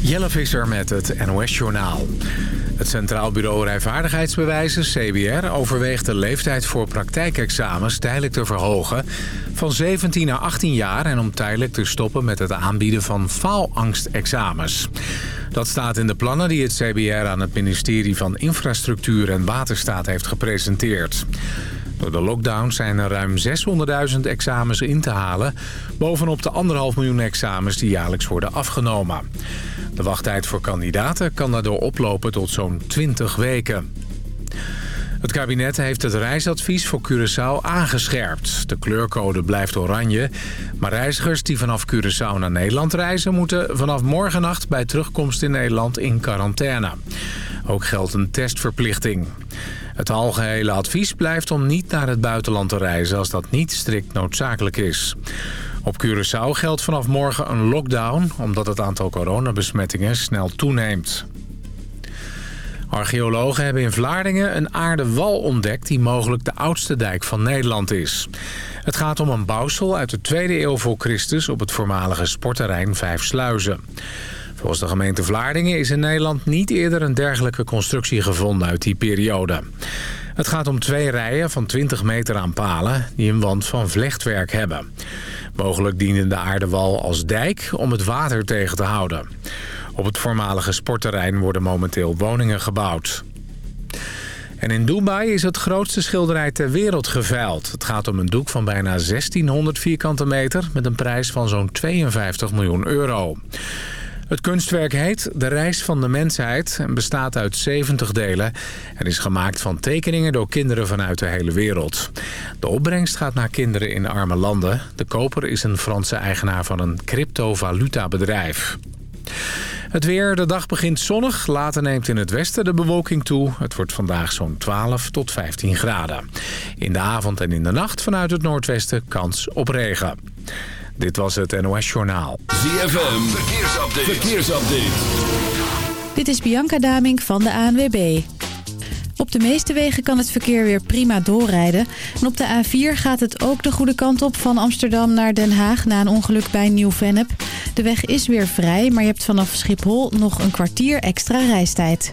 Jelle Visser met het NOS-journaal. Het Centraal Bureau Rijvaardigheidsbewijzen, CBR... overweegt de leeftijd voor praktijkexamens tijdelijk te verhogen... van 17 naar 18 jaar en om tijdelijk te stoppen met het aanbieden van faalangstexamens. Dat staat in de plannen die het CBR aan het ministerie van Infrastructuur en Waterstaat heeft gepresenteerd. Door de lockdown zijn er ruim 600.000 examens in te halen... bovenop de anderhalf miljoen examens die jaarlijks worden afgenomen. De wachttijd voor kandidaten kan daardoor oplopen tot zo'n 20 weken. Het kabinet heeft het reisadvies voor Curaçao aangescherpt. De kleurcode blijft oranje. Maar reizigers die vanaf Curaçao naar Nederland reizen... moeten vanaf morgennacht bij terugkomst in Nederland in quarantaine. Ook geldt een testverplichting. Het algehele advies blijft om niet naar het buitenland te reizen... als dat niet strikt noodzakelijk is. Op Curaçao geldt vanaf morgen een lockdown... omdat het aantal coronabesmettingen snel toeneemt. Archeologen hebben in Vlaardingen een aardewal ontdekt... die mogelijk de oudste dijk van Nederland is. Het gaat om een bouwsel uit de 2e eeuw voor Christus... op het voormalige sportterrein Vijf Sluizen. Volgens de gemeente Vlaardingen is in Nederland niet eerder een dergelijke constructie gevonden uit die periode. Het gaat om twee rijen van 20 meter aan palen die een wand van vlechtwerk hebben. Mogelijk diende de aardewal als dijk om het water tegen te houden. Op het voormalige sportterrein worden momenteel woningen gebouwd. En in Dubai is het grootste schilderij ter wereld geveild. Het gaat om een doek van bijna 1600 vierkante meter... met een prijs van zo'n 52 miljoen euro. Het kunstwerk heet De Reis van de Mensheid en bestaat uit 70 delen... en is gemaakt van tekeningen door kinderen vanuit de hele wereld. De opbrengst gaat naar kinderen in arme landen. De koper is een Franse eigenaar van een cryptovaluta-bedrijf. Het weer, de dag begint zonnig. Later neemt in het westen de bewolking toe. Het wordt vandaag zo'n 12 tot 15 graden. In de avond en in de nacht vanuit het noordwesten kans op regen. Dit was het NOS Journaal. ZFM, verkeersupdate. verkeersupdate. Dit is Bianca Daming van de ANWB. Op de meeste wegen kan het verkeer weer prima doorrijden. En op de A4 gaat het ook de goede kant op van Amsterdam naar Den Haag... na een ongeluk bij Nieuw-Vennep. De weg is weer vrij, maar je hebt vanaf Schiphol nog een kwartier extra reistijd.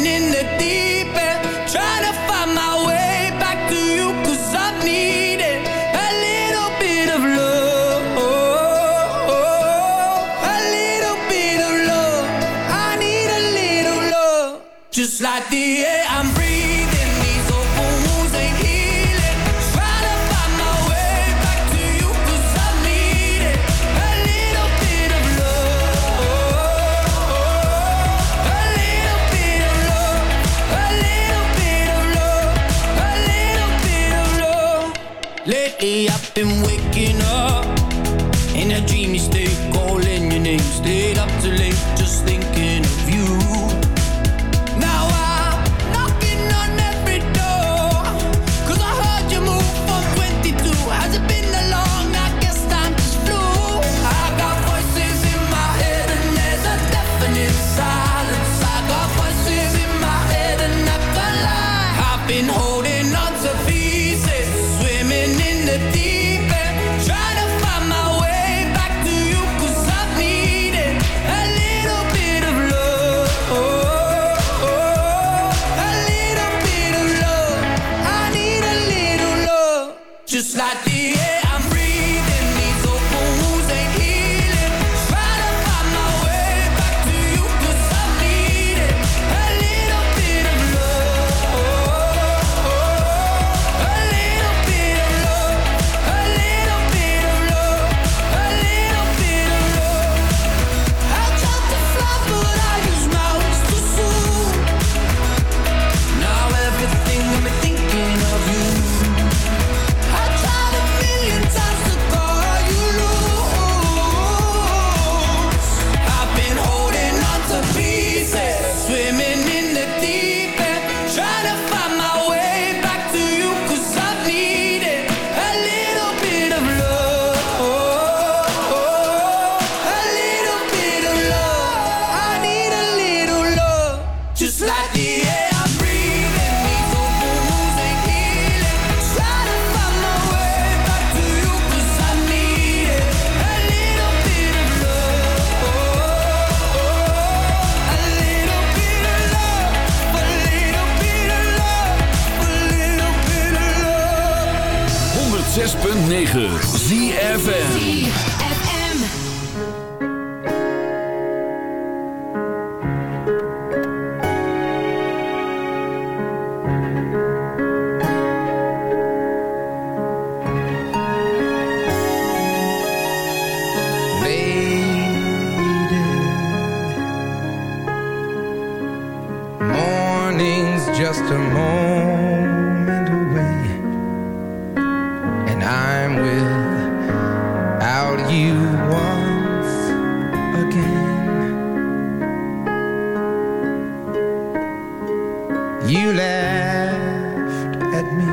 You laughed at me.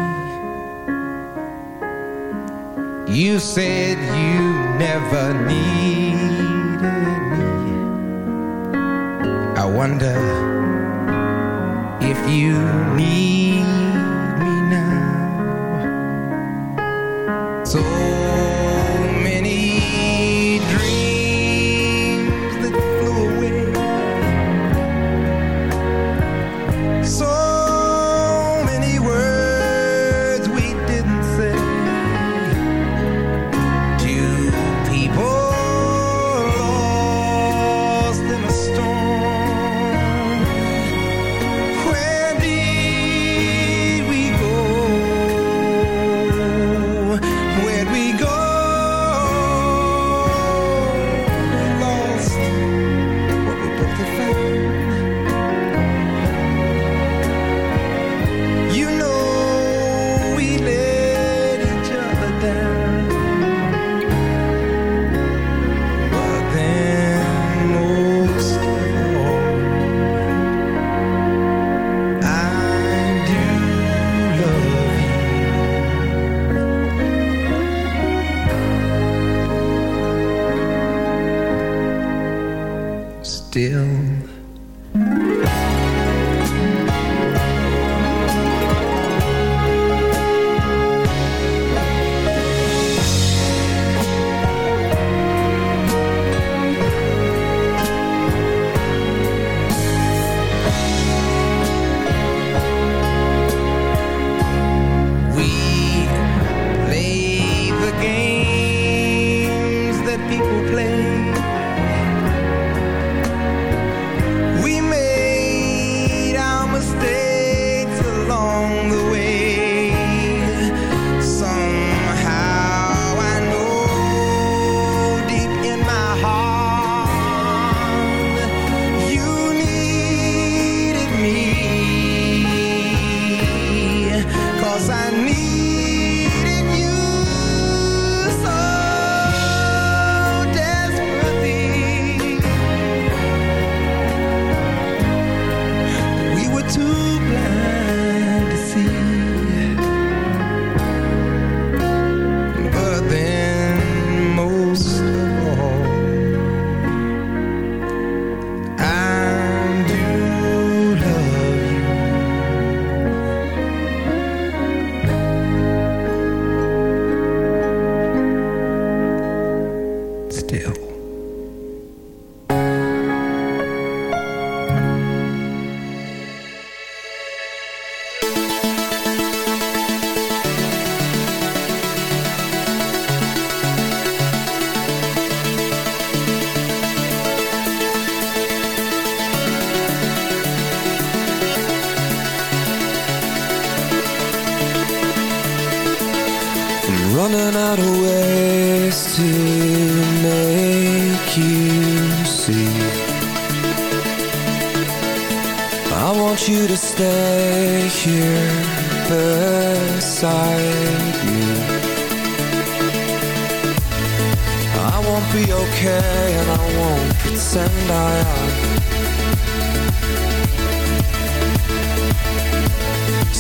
You said you never needed me. I wonder if you need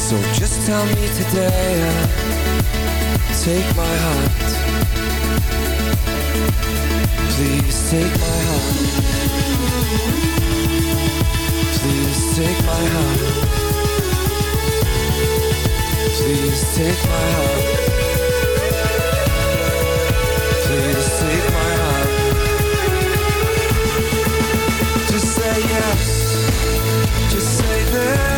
So just tell me today and take my heart. Please take my heart. Please take my heart. Please take my heart. Please take my heart. Just say yes. Just say there's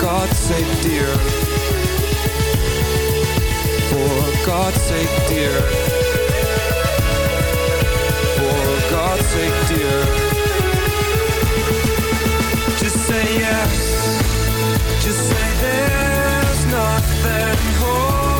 God's sake, dear. For God's sake, dear. For God's sake, dear. Just say yes. Just say there's nothing holding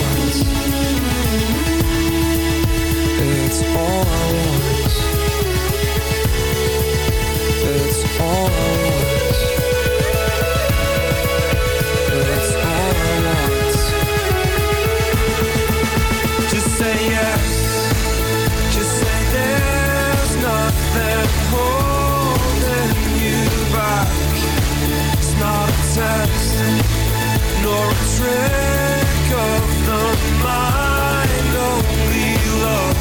trick of the mind. Only love.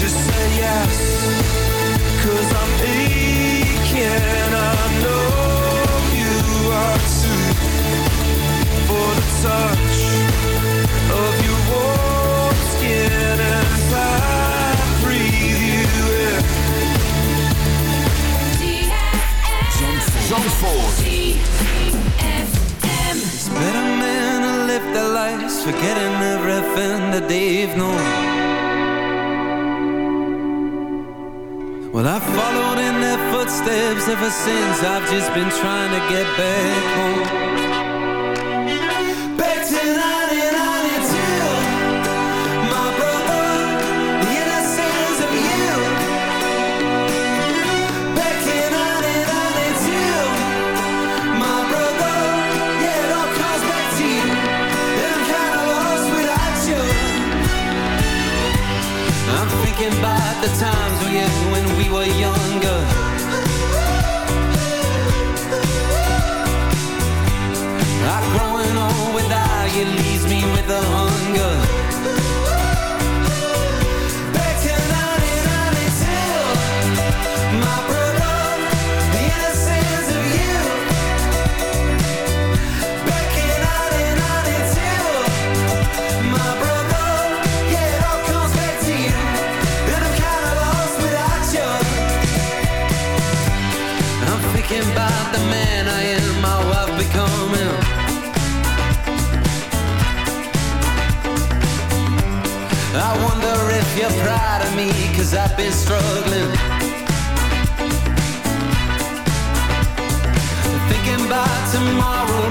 Just say yes Cause I'm aching I know you are too. For the touch Of your warm skin As I breathe you in. Zandvoort. Better men who live their lives forgetting everything that they've known. Well, I've followed in their footsteps ever since. I've just been trying to get back home. me, cause I've been struggling. Thinking about tomorrow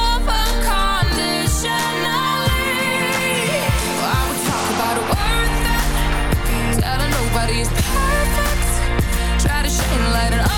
enlighten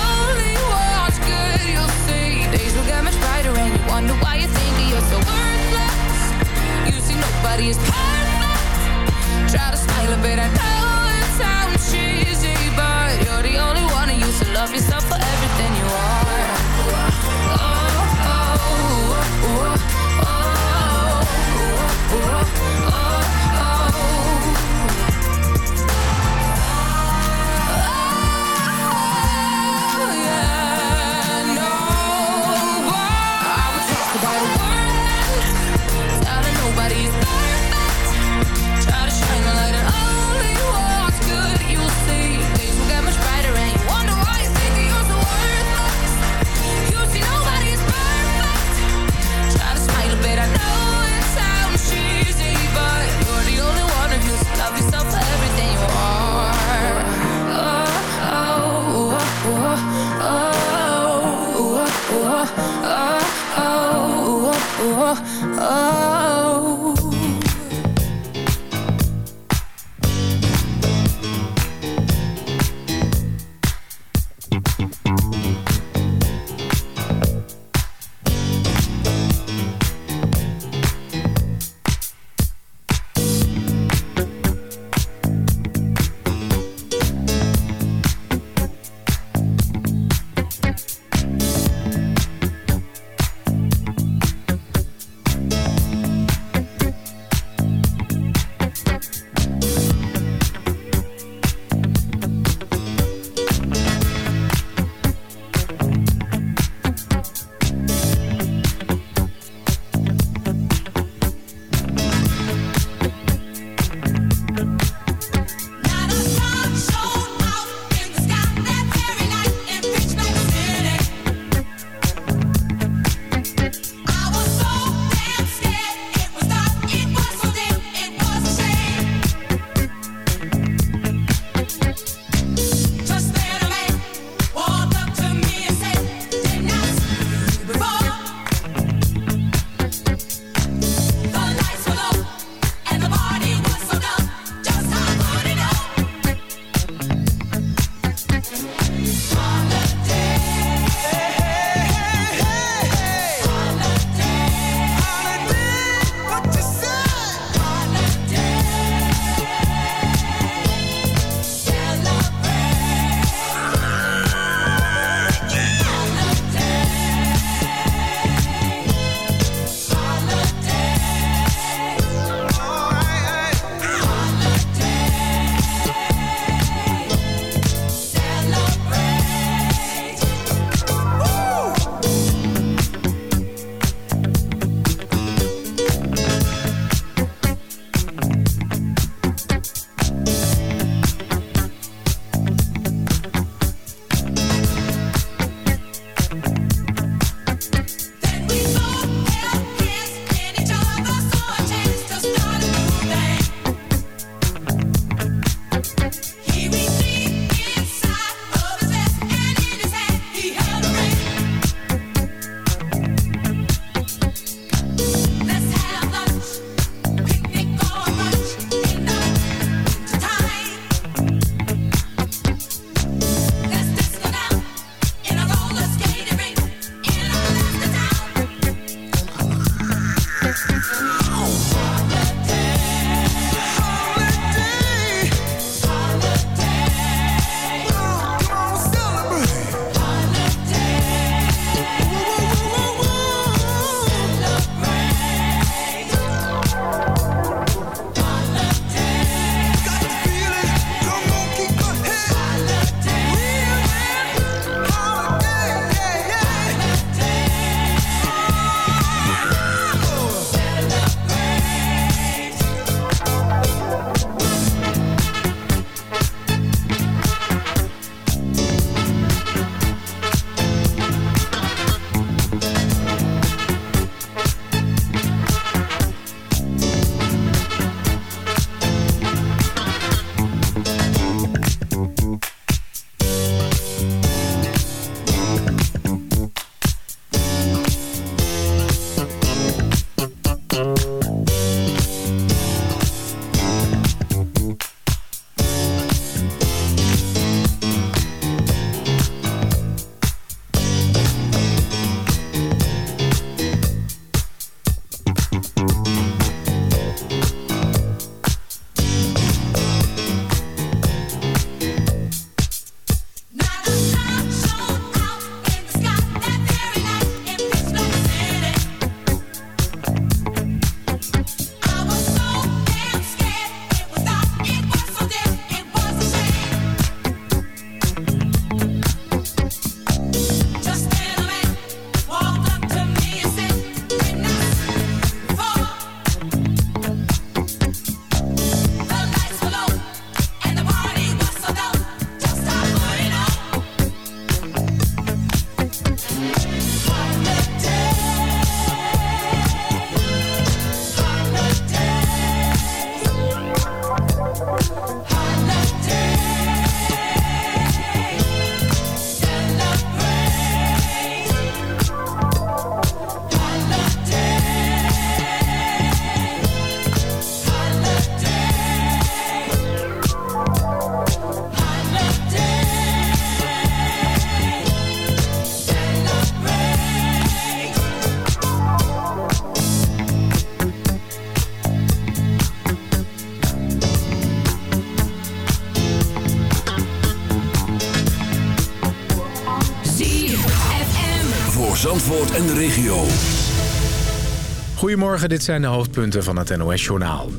Goedemorgen, dit zijn de hoofdpunten van het NOS-journaal.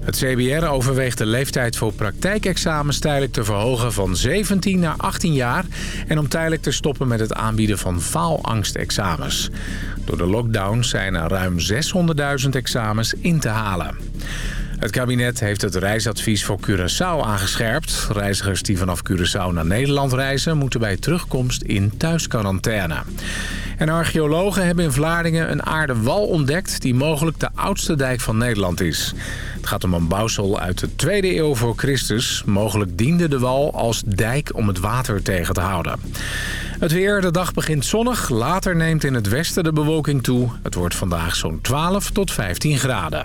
Het CBR overweegt de leeftijd voor praktijkexamens tijdelijk te verhogen van 17 naar 18 jaar... en om tijdelijk te stoppen met het aanbieden van faalangstexamens. Door de lockdown zijn er ruim 600.000 examens in te halen. Het kabinet heeft het reisadvies voor Curaçao aangescherpt. Reizigers die vanaf Curaçao naar Nederland reizen... moeten bij terugkomst in thuisquarantaine. En archeologen hebben in Vlaardingen een aardewal ontdekt... die mogelijk de oudste dijk van Nederland is. Het gaat om een bouwsel uit de 2e eeuw voor Christus. Mogelijk diende de wal als dijk om het water tegen te houden. Het weer, de dag begint zonnig. Later neemt in het westen de bewolking toe. Het wordt vandaag zo'n 12 tot 15 graden.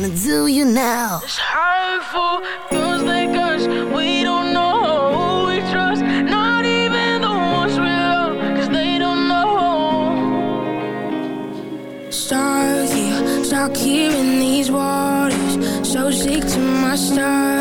Wanna do you now. It's hurtful, feels like us. We don't know who we trust. Not even the ones we love, cause they don't know. Stuck here, stuck here in these waters. So sick to my stomach.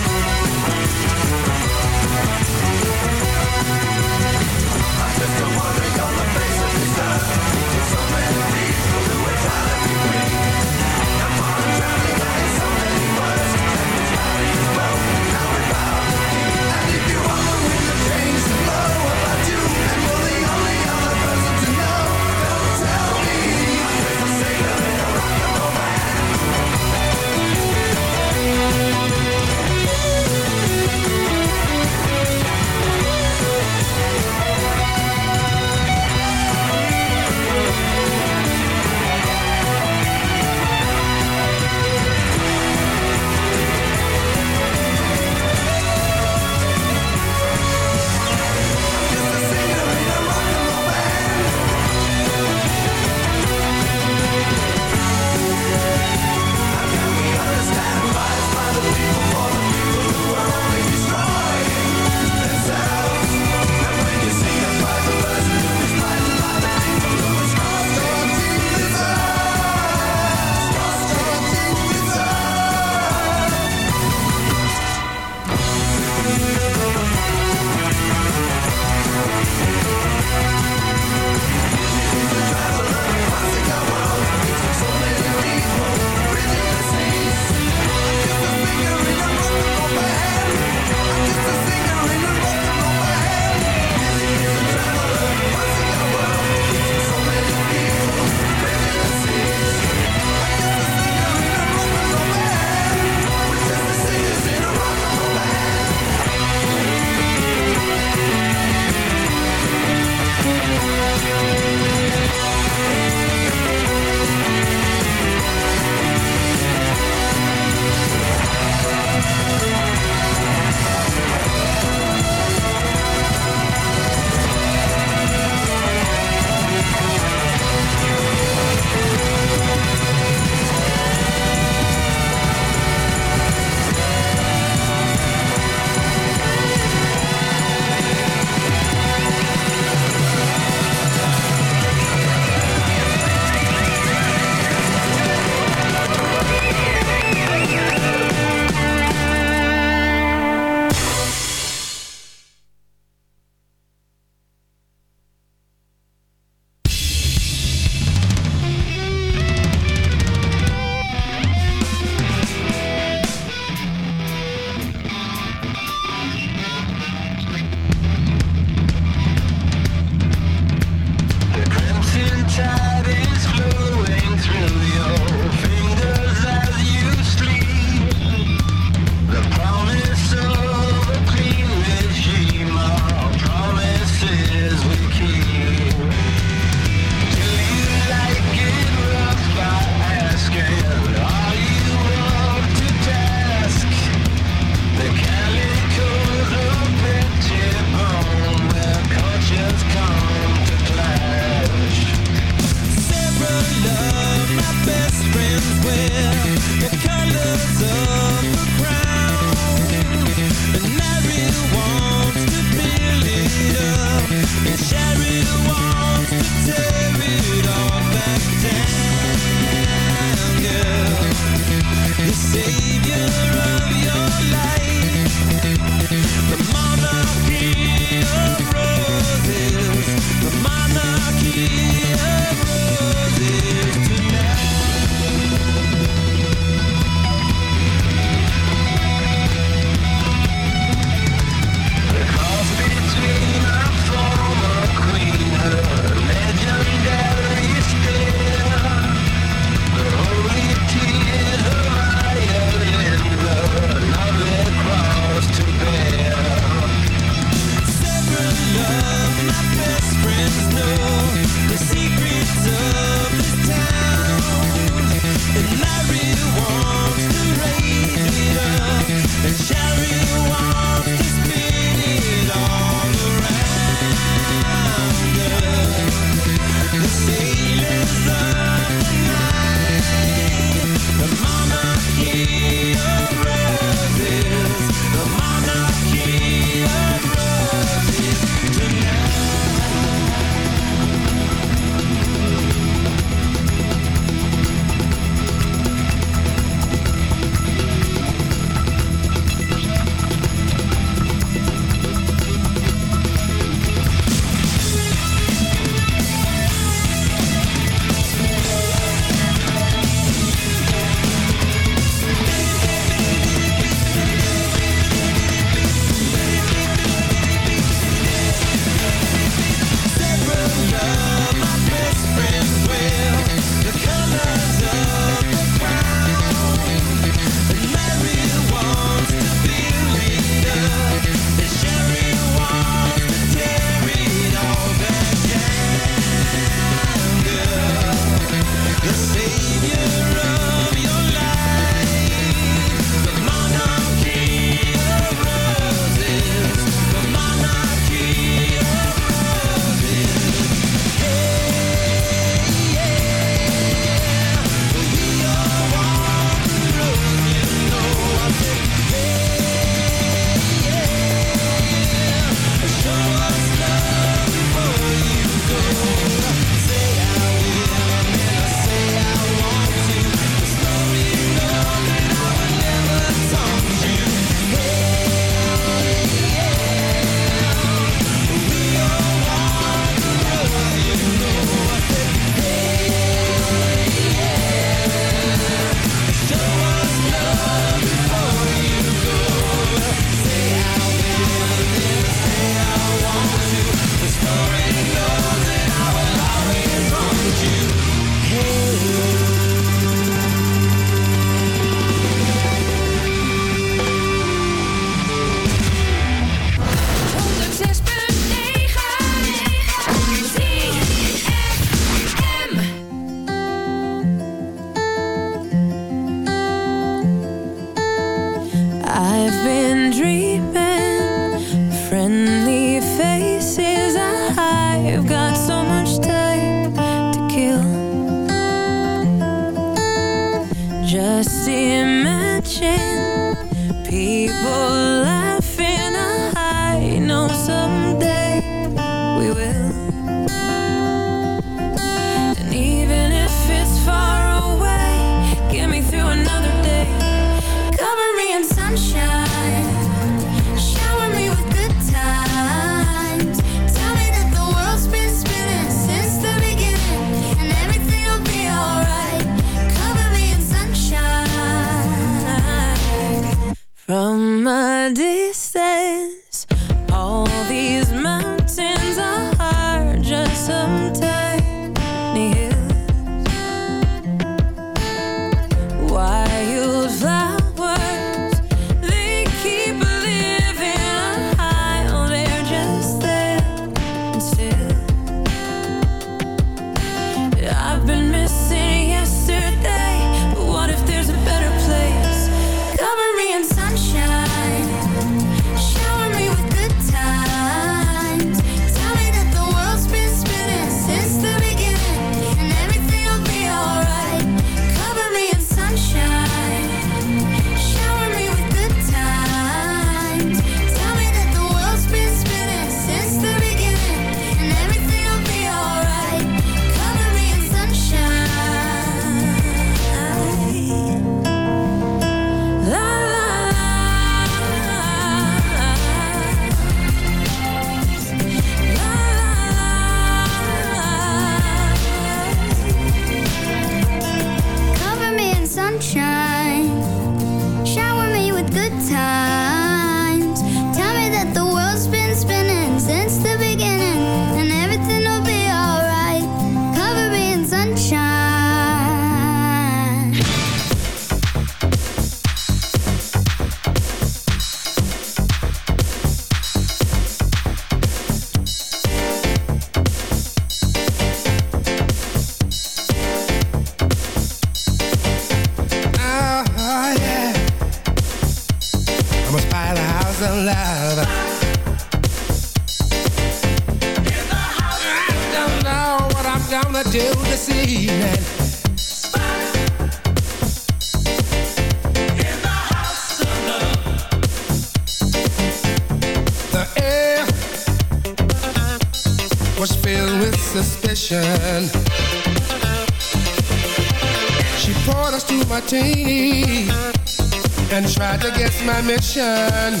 Guess my mission.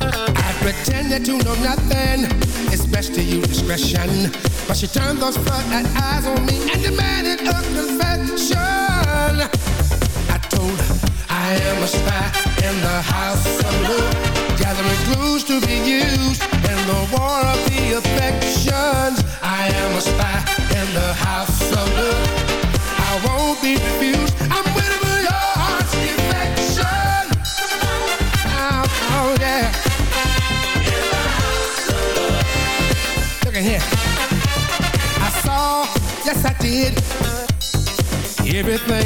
I pretended to know nothing. It's best to use discretion. But she turned those front eyes on me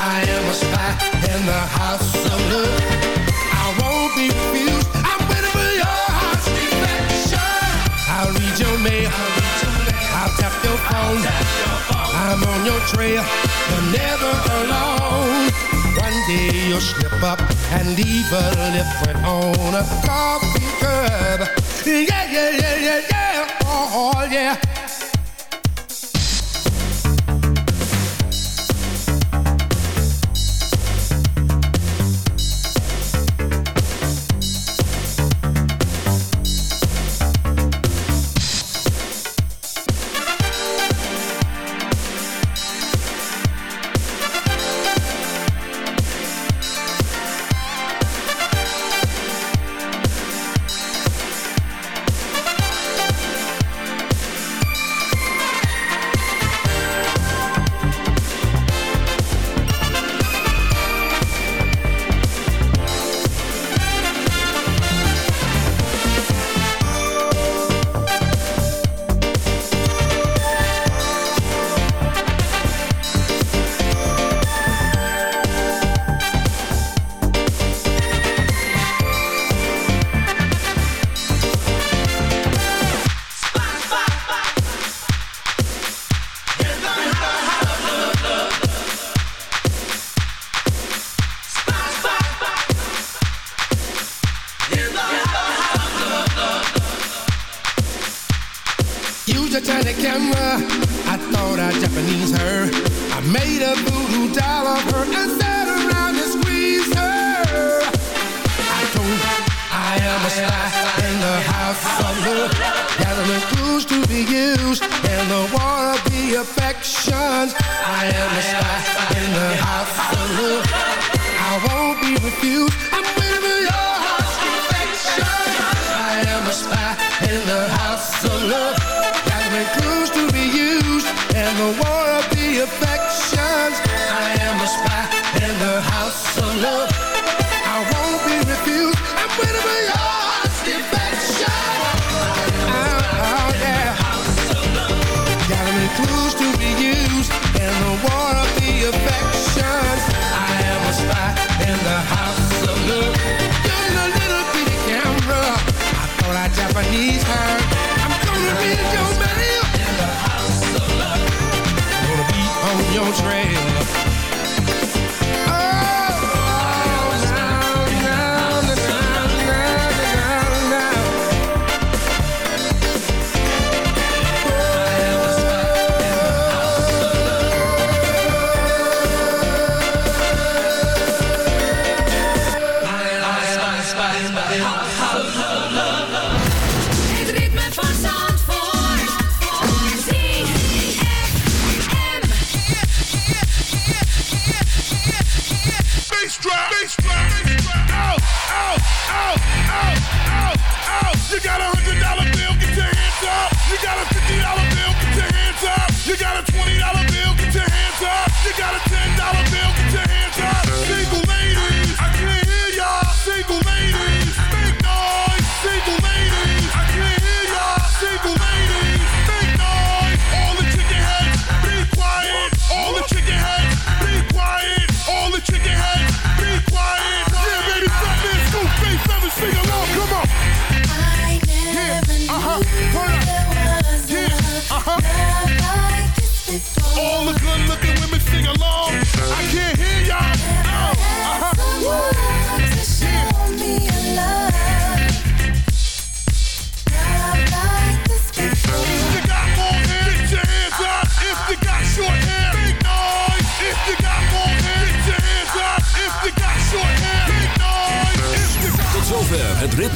I am a spy in the house of love. I won't be refused. I'm waiting for your heart's affection. I'll read your mail. I'll tap your phone. I'm on your trail. You're never alone. One day you'll slip up and leave a lip on a coffee cup. Yeah, yeah, yeah, yeah, yeah. Oh yeah. Your trail.